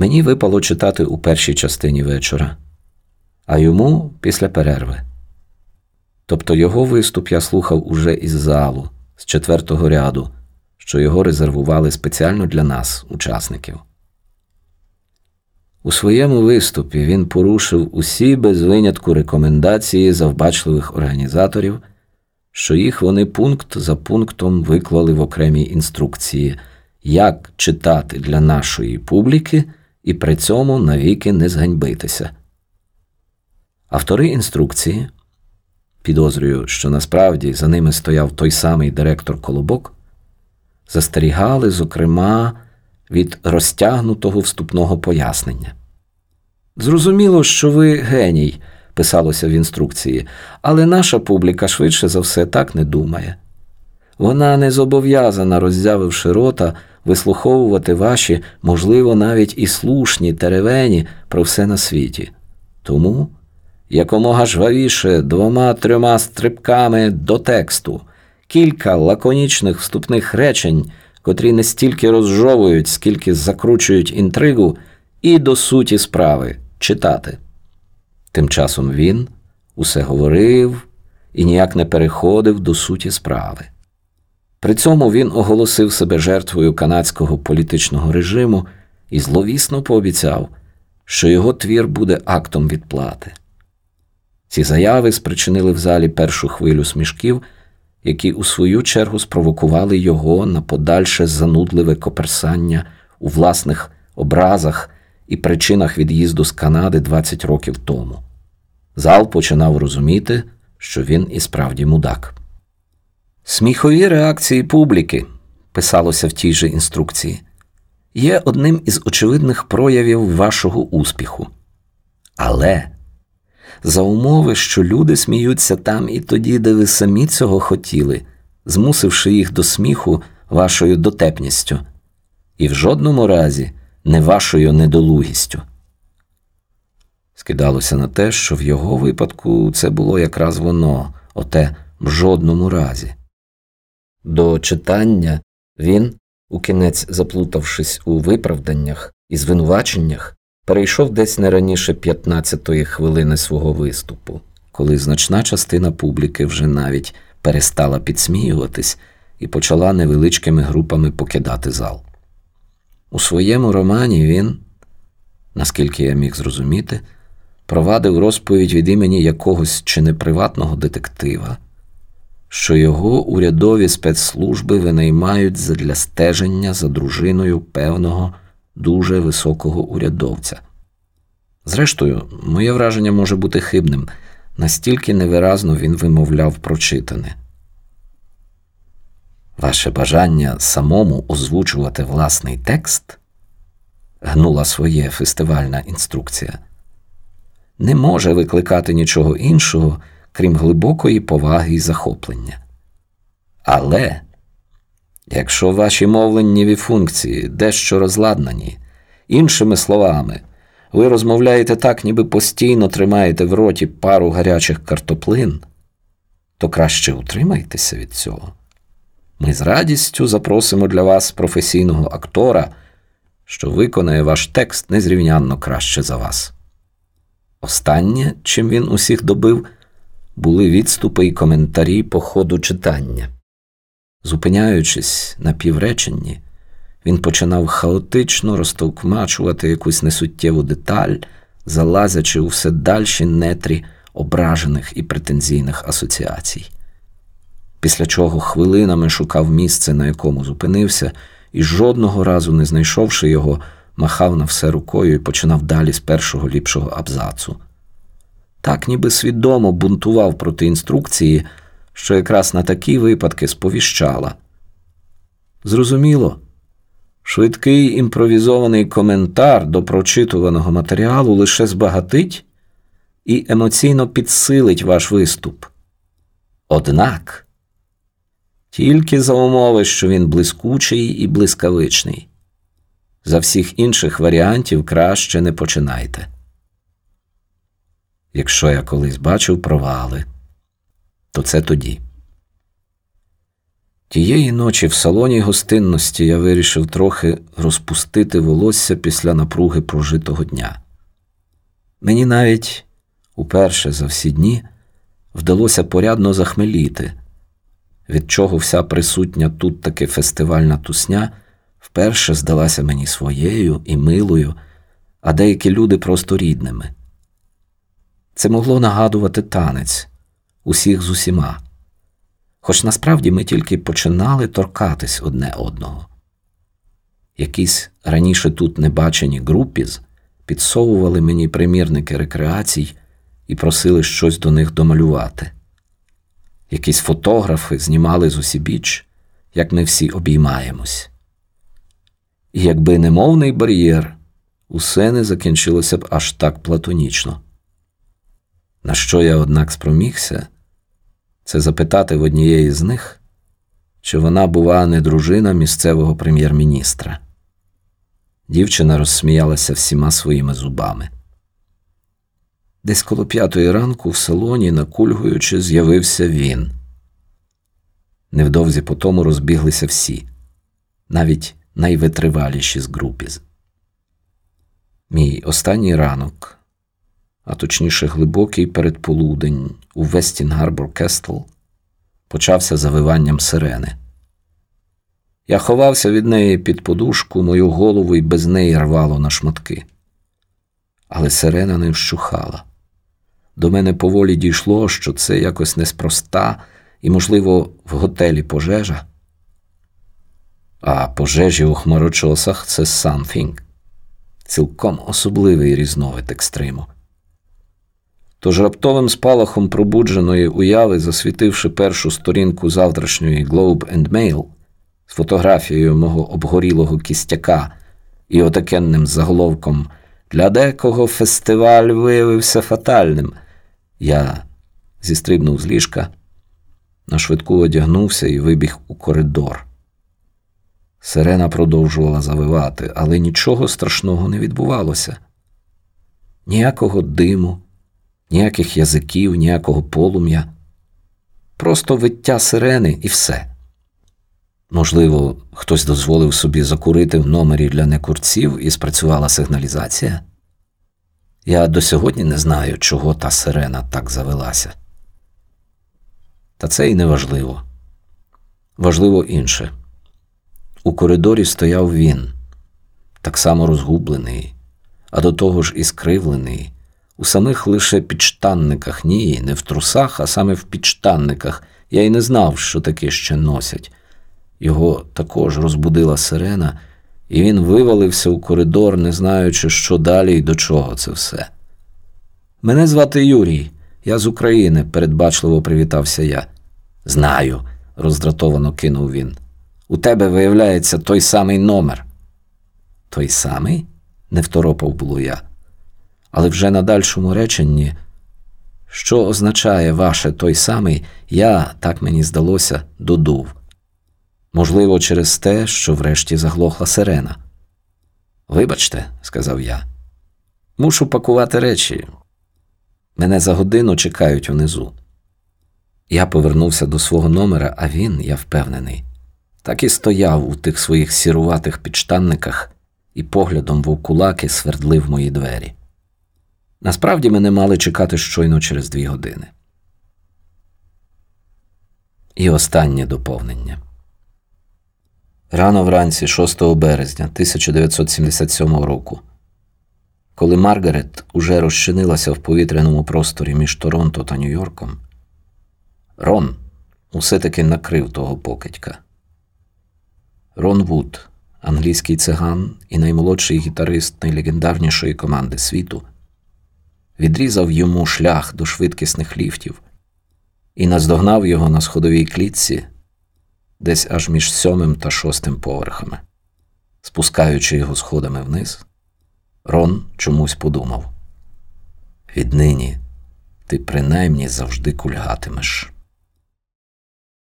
Мені випало читати у першій частині вечора, а йому після перерви. Тобто його виступ я слухав уже із залу, з четвертого ряду, що його резервували спеціально для нас, учасників. У своєму виступі він порушив усі без винятку рекомендації завбачливих організаторів, що їх вони пункт за пунктом виклали в окремій інструкції, як читати для нашої публіки і при цьому навіки не зганьбитися. Автори інструкції, підозрюю, що насправді за ними стояв той самий директор Колобок, застерігали, зокрема, від розтягнутого вступного пояснення. Зрозуміло, що ви геній, писалося в інструкції, але наша публіка швидше за все так не думає. Вона не зобов'язана, роззявивши рота, вислуховувати ваші, можливо, навіть і слушні теревені про все на світі. Тому якомога жвавіше двома трьома стрибками до тексту, кілька лаконічних вступних речень, котрі не стільки розжовують, скільки закручують інтригу, і до суті справи читати. Тим часом він усе говорив і ніяк не переходив до суті справи. При цьому він оголосив себе жертвою канадського політичного режиму і зловісно пообіцяв, що його твір буде актом відплати. Ці заяви спричинили в залі першу хвилю смішків, які у свою чергу спровокували його на подальше занудливе коперсання у власних образах і причинах від'їзду з Канади 20 років тому. Зал починав розуміти, що він і справді мудак. Сміхові реакції публіки, писалося в тій же інструкції, є одним із очевидних проявів вашого успіху. Але за умови, що люди сміються там і тоді, де ви самі цього хотіли, змусивши їх до сміху вашою дотепністю, і в жодному разі не вашою недолугістю. Скидалося на те, що в його випадку це було якраз воно, оте в жодному разі. До читання він, у кінець заплутавшись у виправданнях і звинуваченнях, перейшов десь не раніше 15-ї хвилини свого виступу, коли значна частина публіки вже навіть перестала підсміюватись і почала невеличкими групами покидати зал. У своєму романі він, наскільки я міг зрозуміти, провадив розповідь від імені якогось чи не приватного детектива, що його урядові спецслужби винаймають для стеження за дружиною певного дуже високого урядовця. Зрештою, моє враження може бути хибним, настільки невиразно він вимовляв прочитане. Ваше бажання самому озвучувати власний текст гнула своє фестивальна інструкція, не може викликати нічого іншого, крім глибокої поваги і захоплення. Але якщо ваші мовленнєві функції дещо розладнані, іншими словами, ви розмовляєте так, ніби постійно тримаєте в роті пару гарячих картоплин, то краще утримайтеся від цього. Ми з радістю запросимо для вас професійного актора, що виконає ваш текст незрівнянно краще за вас. Останнє, чим він усіх добив, були відступи і коментарі по ходу читання. Зупиняючись на півреченні, він починав хаотично розтовкмачувати якусь несуттєву деталь, залазячи у все дальші нетрі ображених і претензійних асоціацій після чого хвилинами шукав місце, на якому зупинився, і жодного разу не знайшовши його, махав на все рукою і починав далі з першого ліпшого абзацу. Так ніби свідомо бунтував проти інструкції, що якраз на такі випадки сповіщала. Зрозуміло, швидкий імпровізований коментар до прочитуваного матеріалу лише збагатить і емоційно підсилить ваш виступ. Однак тільки за умови, що він блискучий і блискавичний. За всіх інших варіантів краще не починайте. Якщо я колись бачив провали, то це тоді. Тієї ночі в салоні гостинності я вирішив трохи розпустити волосся після напруги прожитого дня. Мені навіть уперше за всі дні вдалося порядно захмеліти, від чого вся присутня тут таки фестивальна тусня вперше здалася мені своєю і милою, а деякі люди просто рідними. Це могло нагадувати танець усіх з усіма, хоч насправді ми тільки починали торкатись одне одного. Якісь раніше тут небачені групіз підсовували мені примірники рекреацій і просили щось до них домалювати. Якісь фотографи знімали з усібіч, як ми всі обіймаємось. І якби не мовний бар'єр, усе не закінчилося б аж так платонічно. На що я, однак, спромігся, це запитати в однієї з них, чи вона, бува, не дружина місцевого прем'єр-міністра. Дівчина розсміялася всіма своїми зубами. Десь коло п'ятої ранку в салоні, накульгуючи, з'явився він. Невдовзі по тому розбіглися всі, навіть найвитриваліші з групіз. Мій останній ранок, а точніше глибокий передполудень у Вестін Гарбор Кестл, почався завиванням сирени. Я ховався від неї під подушку, мою голову і без неї рвало на шматки. Але сирена не вщухала. До мене поволі дійшло, що це якось неспроста і, можливо, в готелі пожежа. А пожежі у хмарочосах це something. цілком особливий різновид екстриму. Тож раптовим спалахом пробудженої уяви, засвітивши першу сторінку завтрашньої Globe and Mail з фотографією мого обгорілого кістяка і отакенним заголовком Для декого фестиваль виявився фатальним. Я зістрибнув з ліжка, на швидку одягнувся і вибіг у коридор. Сирена продовжувала завивати, але нічого страшного не відбувалося. Ніякого диму, ніяких язиків, ніякого полум'я. Просто виття сирени і все. Можливо, хтось дозволив собі закурити в номері для некурців і спрацювала сигналізація. Я до сьогодні не знаю, чого та сирена так завелася. Та це і не важливо. Важливо інше. У коридорі стояв він, так само розгублений, а до того ж і скривлений, у самих лише підштанниках, ні, не в трусах, а саме в підштанниках. Я й не знав, що таке ще носять. Його також розбудила сирена, і він вивалився у коридор, не знаючи, що далі і до чого це все. Мене звати Юрій, я з України, передбачливо привітався я. Знаю, роздратовано кинув він. У тебе виявляється той самий номер. Той самий? не второпав було я. Але вже на дальшому реченні, що означає ваше той самий, я, так мені здалося, додув. Можливо, через те, що врешті заглохла сирена. Вибачте, сказав я, мушу пакувати речі. Мене за годину чекають унизу. Я повернувся до свого номера, а він, я впевнений, так і стояв у тих своїх сіруватих підштанниках і поглядом вовкулаки свердлив мої двері. Насправді мене мали чекати щойно через дві години. І останнє доповнення. Рано вранці 6 березня 1977 року, коли Маргарет уже розчинилася в повітряному просторі між Торонто та Нью-Йорком, Рон усе таки накрив того покидька. Рон Вуд, англійський циган і наймолодший гітарист найлегендарнішої команди світу, відрізав йому шлях до швидкісних ліфтів і наздогнав його на сходовій клітці десь аж між сьомим та шостим поверхами. Спускаючи його сходами вниз, Рон чомусь подумав: віднині ти принаймні завжди кульгатимеш.